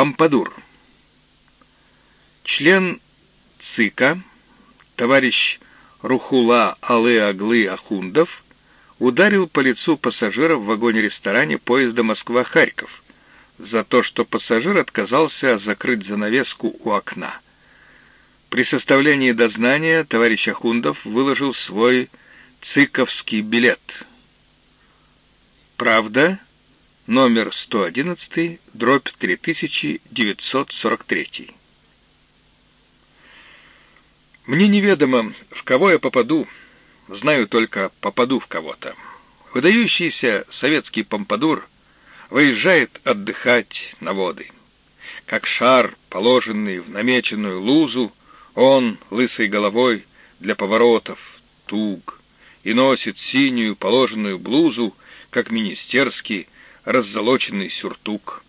Помпадур. Член ЦИКа, товарищ Рухула Алы-Аглы Ахундов, ударил по лицу пассажира в вагоне-ресторане поезда Москва-Харьков за то, что пассажир отказался закрыть занавеску у окна. При составлении дознания товарищ Ахундов выложил свой циковский билет. Правда, номер 111, дробь 3943. Мне неведомо, в кого я попаду, знаю только, попаду в кого-то. Выдающийся советский помпадур выезжает отдыхать на воды. Как шар, положенный в намеченную лузу, он, лысой головой, для поворотов, туг, и носит синюю положенную блузу, как министерский, раззолоченный сюртук.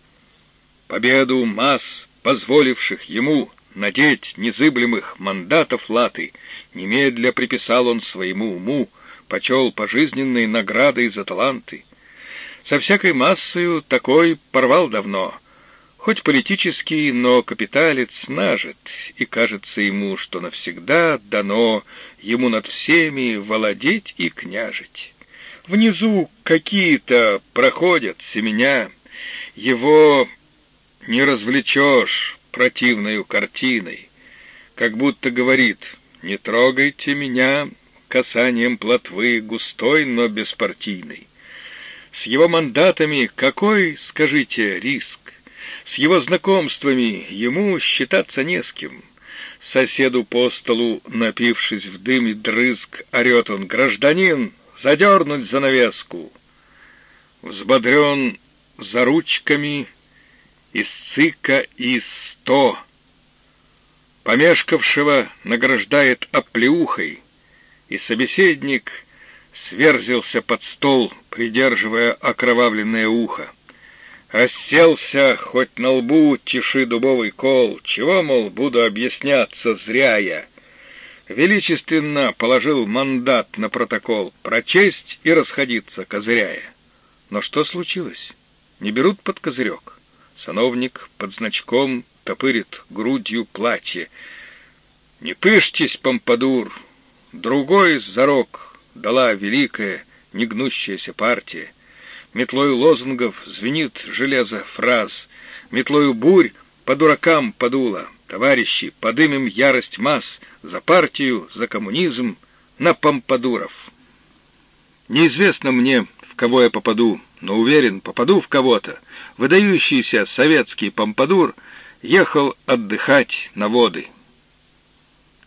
Победу масс, позволивших ему надеть незыблемых мандатов латы, немедля приписал он своему уму, почел пожизненные награды за таланты. Со всякой массою такой порвал давно, хоть политический, но капиталец нажит, и кажется ему, что навсегда дано ему над всеми владеть и княжить. Внизу какие-то проходят семеня, его не развлечешь противною картиной, как будто говорит «Не трогайте меня касанием плотвы густой, но беспартийной». С его мандатами какой, скажите, риск? С его знакомствами ему считаться не с кем. Соседу по столу, напившись в дым и дрызг, орет он «Гражданин, задернуть занавеску!» Взбодрен за ручками из цика и сто. Помешкавшего награждает оплеухой, и собеседник сверзился под стол, придерживая окровавленное ухо. Расселся хоть на лбу, тиши дубовый кол, чего, мол, буду объясняться зря я. Величественно положил мандат на протокол, прочесть и расходиться, козыряя. Но что случилось? Не берут под козырек. Сановник под значком топырит грудью платье. «Не пышьтесь, помпадур! Другой зарок дала великая, негнущаяся партия. Метлою лозунгов звенит железо фраз, метлою бурь по дуракам подуло. Товарищи, подымем ярость масс за партию, за коммунизм, на помпадуров. Неизвестно мне, в кого я попаду, но уверен, попаду в кого-то. Выдающийся советский помпадур ехал отдыхать на воды.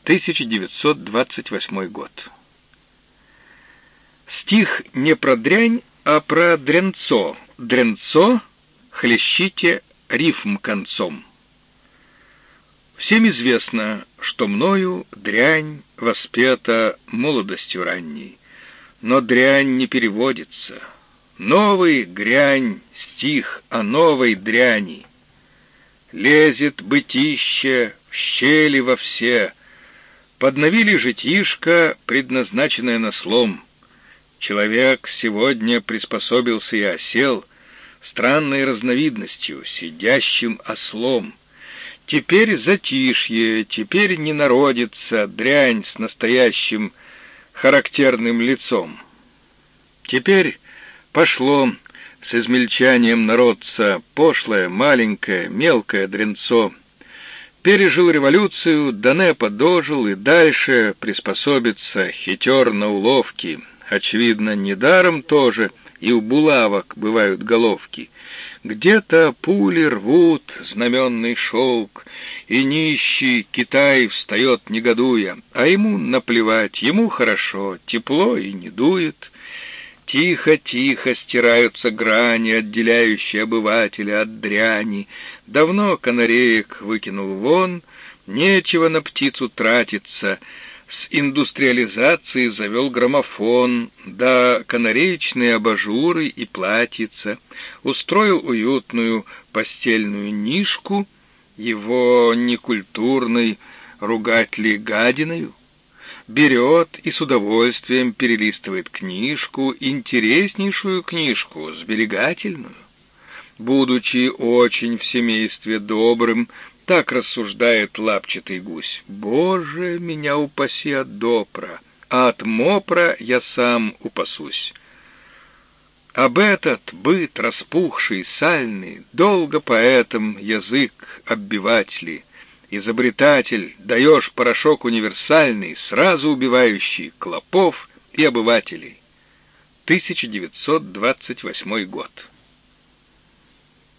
1928 год. Стих не про дрянь, а про дренцо. Дренцо хлещите рифм концом. Всем известно, что мною дрянь воспета молодостью ранней, но дрянь не переводится — Новый грянь, стих о новой дряни. Лезет бытище в щели во все, Подновили житишко, предназначенное на слом. Человек сегодня приспособился и осел Странной разновидностью, сидящим ослом. Теперь затишье, теперь не народится дрянь с настоящим характерным лицом. Теперь Пошло с измельчанием народца пошлое, маленькое, мелкое дренцо. Пережил революцию, Данепа дожил и дальше приспособится хитер на уловки. Очевидно, недаром тоже и у булавок бывают головки. Где-то пули рвут знаменный шелк, и нищий Китай встает негодуя, а ему наплевать, ему хорошо, тепло и не дует. Тихо-тихо стираются грани, отделяющие обывателя от дряни. Давно канареек выкинул вон, нечего на птицу тратиться. С индустриализацией завел граммофон, да канареечные абажуры и платьица. Устроил уютную постельную нишку, его некультурной ругать ли гадиною берет и с удовольствием перелистывает книжку, интереснейшую книжку, сберегательную. будучи очень в семействе добрым, так рассуждает лапчатый гусь. Боже, меня упаси от допра, а от мопра я сам упасусь. Об этот быт распухший, сальный, долго поэтом язык оббивать ли. Изобретатель, даешь порошок универсальный, сразу убивающий клопов и обывателей. 1928 год.